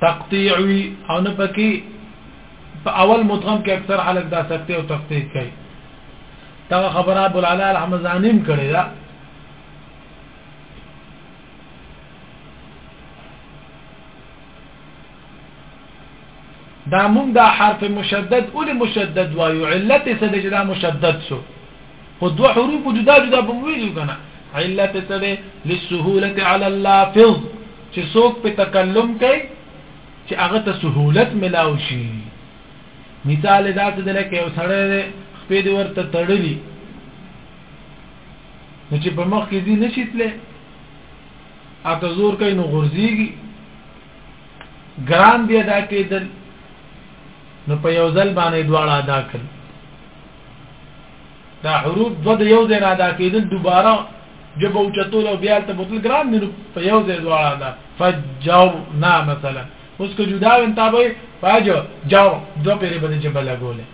تقطيع وي او نه پکې په اول مدغم کې اکثر خلک دا سکته او تقطيع کوي دا خبره ابو العلا الحمزانیم کړی دا دا مونږ دا حرف مشدد اول مشدد وایو علت څه دی چې دا مشدد شو خو دوه حروف جدا جدا په ویلو کنه علت څه دی للسهوله على اللافظ چې څوک پرې تکلم کوي چې هغه ته سهولت ملاو شي مثال یې داسې دی لکه یو سړی دی خپې دې ورته تړلي نو چې په مخ کې دي نه شي تللی او که زور کوي نو غورځېږي ګران دی ادا کېدل نو په یو ځل باندې دواړه ادا کړل دا حروف دو د یو ځای نه ادا کېدل دوباره جبه اوچتول او بیا ته بوتل ګران دي نو په یو ځای دواړه ده فجرنا مثلا اوس که جدا وین تا به فجر جر دو پیرې به جبه لګولې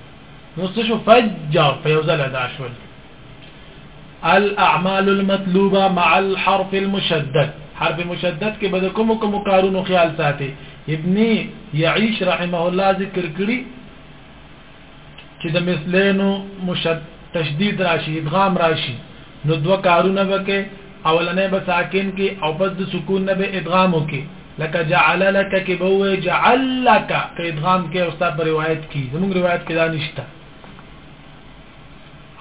نو څه شو فجر په یو ځای ادا شول الاعمال المطلوبه مع الحرف المشدد حرف مشدد کې به کوم کوم کارونو خیال ساتي ابن يعيش رحمه الله ذکر کړی چې د مثلینو مشد تشدید راشي ادغام راشي نو دوه کارونه وکي اولنې به ساکن کې او پس د سکون نه به ادغام وکي لکه جعل لك کې به وې جعل لك کې ادغام کې او ستاسو په روایت کې زموږ روایت کې دا نشته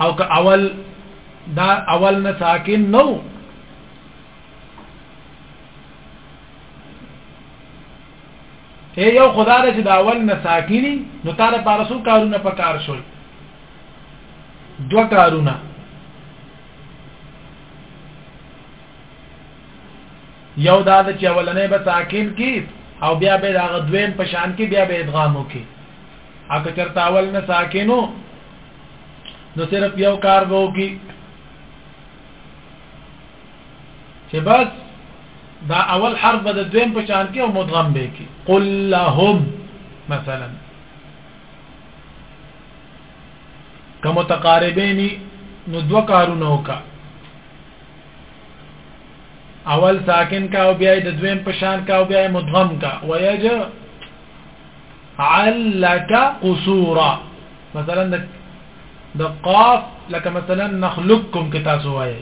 او که اول دا اول نه ساکن نو اے یو خدا دې چې دا اول نه ساکینی نو تعالی پارسو کارونه په کار شول دو کارونه یو دا چې اولنې به ساکین کی او بیا به دا غدویم په شان کې بیا به ادغام وکي اګه چرته اول نه ساکینو نو صرف یو کار به وکي چې بس دا اول حرف به د دویم په چان کې او مدغم به کې قل لهم مثلا که متقاربینی نو دو کارونه وکا اول ساکن کا او بیا د دویم پشان کا او بیا مدغم کا ویج علک قصورا مثلا د د قاف لکه مثلا نخلقکم کتا سو وایي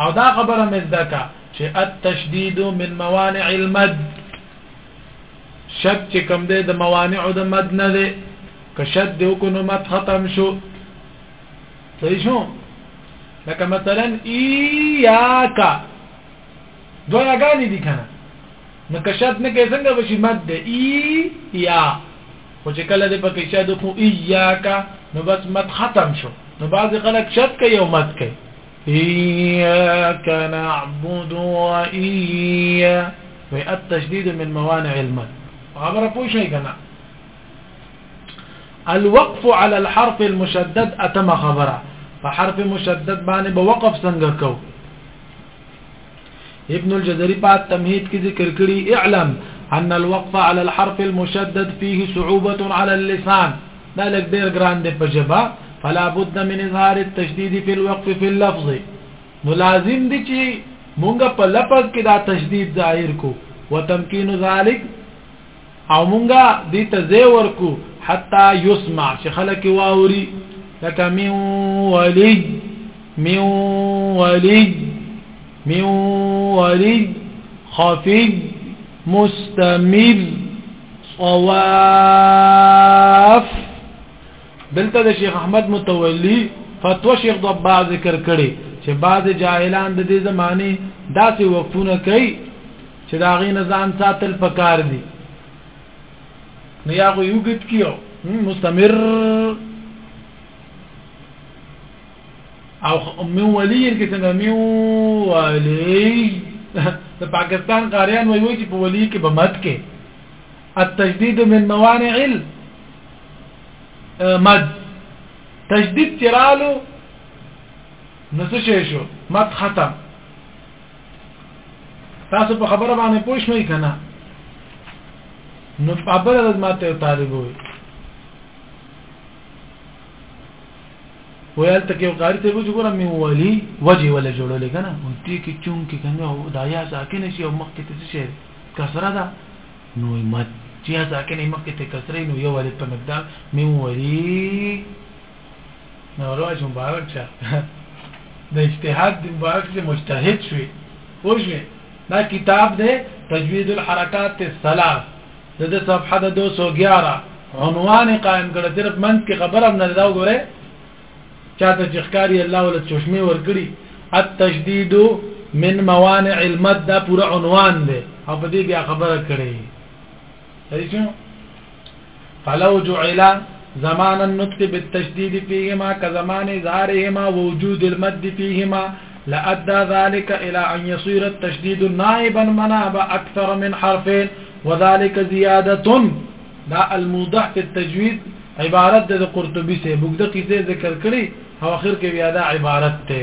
او دا خبره مې زده کا چې التشدید من موانع المد شد چې کم دی د موانع د مد نه دی که شد دی کو نو مد ختم شو صحیح شو لکه مثلا ایاک دو یاګانی دي کنه نو که شد نه کې څنګه بشي مد دی ای یا خو چې کله دې پکې شد خو ایاک نو بس مد ختم شو نو بعض خلک شد کوي او مد کوي إياك نعبد وإياك التشديد من موانع المد وعبر بوشي قناع الوقف على الحرف المشدد اتم خبره فحرف مشدد باندې به وقف څنګه کو ابن الجزري په تمهید کې ذکر کړی اعلم ان الوقف على الحرف المشدد فيه صعوبه على اللسان دا لګ ډیر ګران دی په جبا فلا بد من اظهار التشديد في الوقف في اللفظ نو لازم دي چې مونږ په لفظ کې دا تشدید ظاهر کو وتمکین ذلک او مونږه دې ته زی ورکو حتا يسمع چې خلک واوري لکه من ولي من ولي من ولي خفض مستمر صواف دلته د شیخ احمد متولی فتوا شیخ ضبا ذکر کړي چې بعض جاهلان د دې زمانه داسې وقفونه کوي چې د هغې نه ځان ساتل پکار دي نو یا خو یوګت کیو مستمر او میو ولی کې څنګه میو ولی د پاکستان قاریان وایي وای چې په ولی کې به مت کې التجدید من موانع المد تجدید چرالو نو څه شو مت ختم تاسو په خبره باندې پوه شئ کنه نو په بل ورځ ماته یو طالب وي ویل ته کې یو قاری ته وځي ګورم مې ولي وجه ولا جوړول کنه او دې کې چون کې کنه او دا یا ساکن شي او مخ کې څه شي کسره ده نو مات چې ساکن مخ کې ته کسره نو یو ولې په مقدار مې ولي نو روج مبارک شه د اجتهاد د مبارک شه مجتهد شوي وشوي دا کتاب دی تجوید الحرکات الثلاث د د صفحه د 211 عنوان قائم کړه تر منځ کې خبره نه دا وګوره چاته چې ښکاری الله ول چشمه ورکړي التشدید من موانع المد دا پورا عنوان دی او په دې بیا خبره کړي صحیح فلو جعل زمان النطق بالتشديد فيهما كزمان ظاهرهما ووجود المد فيهما لأدى ذلك إلى أن يصير التشديد نائبا منابا أكثر من حرفين وذلك زيادة دا الموضح في التجويد عبارت د قرطبي سه بوګ د قصه ذکر کړي او اخر کې بیا دا عبارت ته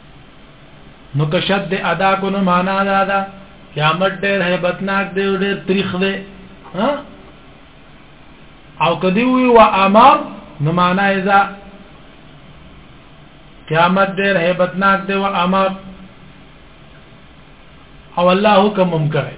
متشد ادا کو نو معنا دا ده قیامت ډېر hebatnak دی او ډېر تریخ دی ها او کدی وی و امر نو معنا یې دا قیامت ډېر hebatnak دی و امر او الله حکم هم کوي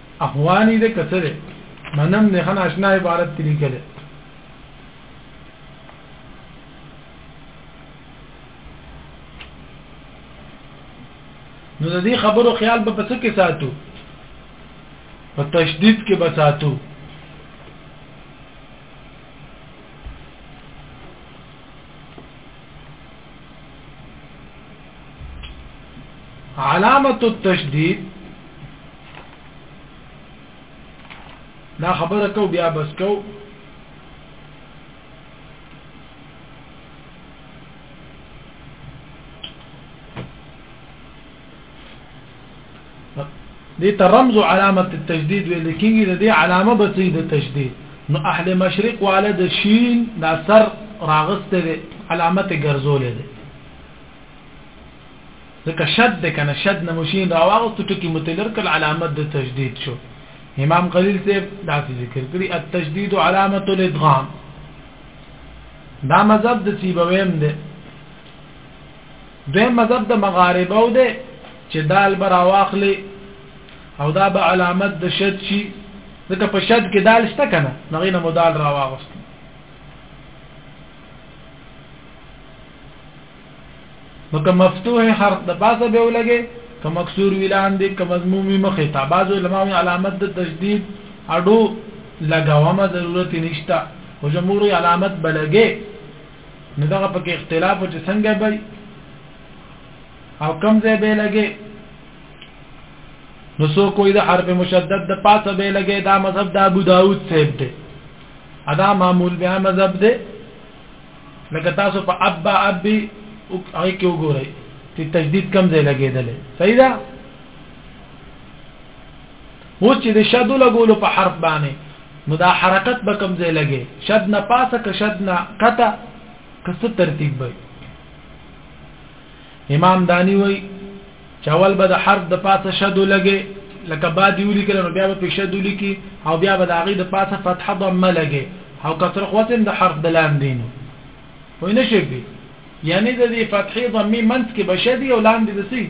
اخواني ده که څه ده منم نه خن اشنا عبارت تری کړي نو د دې خبرو خیال به پڅ کې ساتو په تشدید کې به ساتو علامه التشدید دا خبره کو بیا بس کو دي ترمز علامه التجديد ویل کیږي د دې علامه بچي د تجدید نو اهل مشرق والا د شین دا سر راغسته علامت ګرځولې ده ځکه شد ده کنه شد نه مو شين راواغستو ټکي مو تلر کړل علامت د تشديد شو امام خليل صاحب داسې ذکر کړی التشديد علامه الادغام دا مذهب د سیبویم ده دوی مذهب د مغاربه او ده چې دال بر واخلي او دا به علامت د شد شي ځکه په شد کې دال شته کنه نغینه مو دال را واغست مکه مفتوح حرف د پاسه به ولګي که مکسور وی لاندې که مضموم وی مخه ته بعض علما وی علامت د تشدید اډو لګاومه ضرورت نشته او جمهور علامت بلګي نو دغه پکې اختلاف چې څنګه به او کم ځای به لګي نو سو کوئی د حرف مشدد د پاسه به لګي دا مذهب د ابو داود صاحب دی ادا معمول بیا مذهب دی لکه تاسو په ابا اب او هغه کې وګورئ چې تجدید کم ځای لګیدل صحیح ده اوس چې د شدو لګولو په حرف باندې نو دا حرکت به کم ځای لګي شد نه پاسه که شد نه قطع که څه ترتیب وي امام دانی وای چې اول به د حرف د پاسه شدو لګي لکه با دی ولیکل نو بیا به په شدو لیکي او بیا به د هغې د پاسه فتحه ضمه لګي او کسره خو هم د حرف د لاندې نو وای نه شي پی یعنی د دې فتحې ضمې منځ کې بشدي او لاندې د سي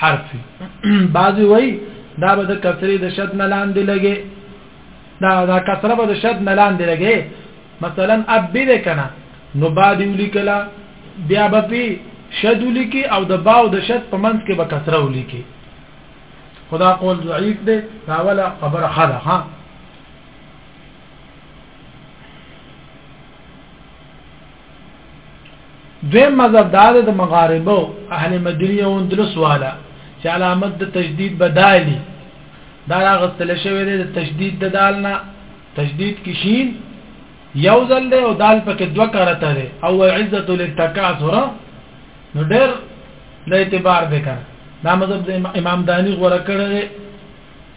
حرف بعضی وای دا به د کسرې د شد نه لاندې لګي دا دا کسره به د شد نه لاندې لګي مثلا اب به ده کنه نو با دی ولیکلا بیا به پی شد ولیکي او د با او د شد په منځ کې به کسره ولیکي خدا قول ضعیف دی دا ولا خبره خدا ها دویم مذهب دا د مغاربه اهل مدینه او اندلس والا چې علامت د تجدید بدایلی دا راغستل شوی دی د تجدید د دالنا تشديد کې شين یو ځل دی او دال پکې دوه کرته دی او عزت للتکاثر نو ډېر د اعتبار دی کنه دا مذهب د امام دانی غوړه کړی دی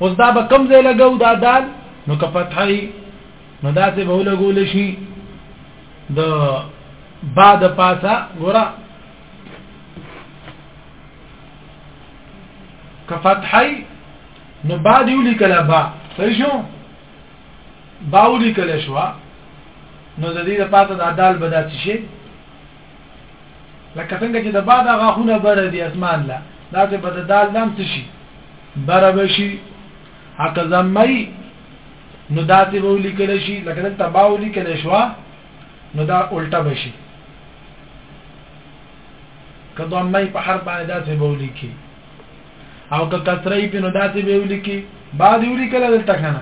اوس دا به کم ځای لګاو دا دال نو که فتحي نو دا څه به لګول شي د بعد پاسا ګورا که فتحي نو بعد یو لیکلا با صحیح شو با ولیکل شو نو د دې لپاره د عدال به داسې شي لکه څنګه چې د با د غاخونه بره دي اسمان لا داسې به د دال دام څه شي بره به شي حق زمي نو داسې به ولیکل شي لکه دلته با ولیکل شو نو دا الټه به شي که ضمي په حرف باندې داسې به ولیکي او که کسره په نو داسې به ولیکي بعد یو لیکل دلته کنه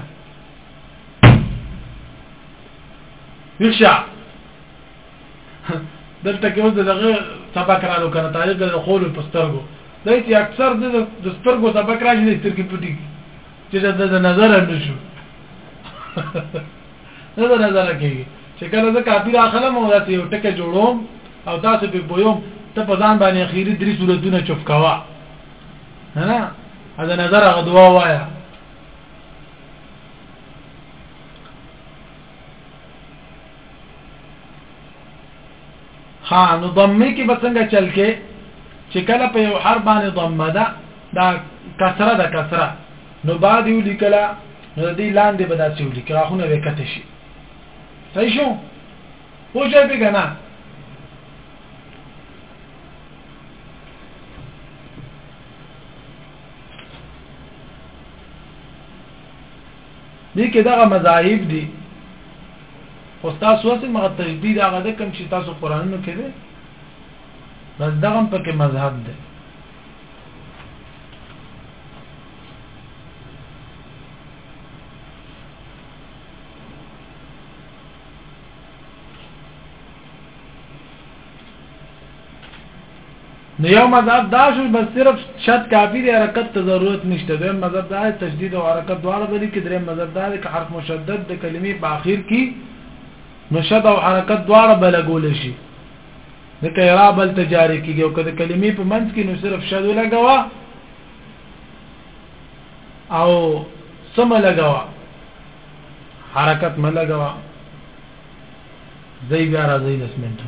وښه دلته کې اوس دغه سبق رالو کنه طالب د خول په سترګو دا چې اکثر د سترګو سبق راځي د سترګې پټي چې د نظر نشو نه دا نظر کېږي چې کله زه کاپی راخلم او داسې یو ټکی جوړوم او تاسو په بویوم ته په ځان باندې اخیری درې صورتونه چوف کوا نه نه دا نظر هغه دعا وایا ها نو ضمه کې بسنګ چل کې چې کله په یو حرف باندې ضمه ده دا کسره ده کسره نو بعد یو لیکلا نو دې لاندې به داسې ولي کراخونه وکته شي صحیح شو او شای به کنه دې کې دغه مذاهب دي خو تاسو واسه مغه تجدید هغه د کوم چې تاسو قرانونو کې ده بس دغه په کې مذهب ده نو یو مذهب دا شو بس صرف شت کافی دی حرکت ته ضرورت نشته دی مذهب دا تشدید او حرکت دواړه بری کې درې مذهب دا دی که حرف مشدد د کلمې په اخر کې نو شد او حرکت دواړه بلګول شي ځکه اعراب بل تجاری کیږي او کله کلمې په منځ کې نو صرف شد لګوا او سم لګوا حرکت م لګوا زي بیا راځي لس منټه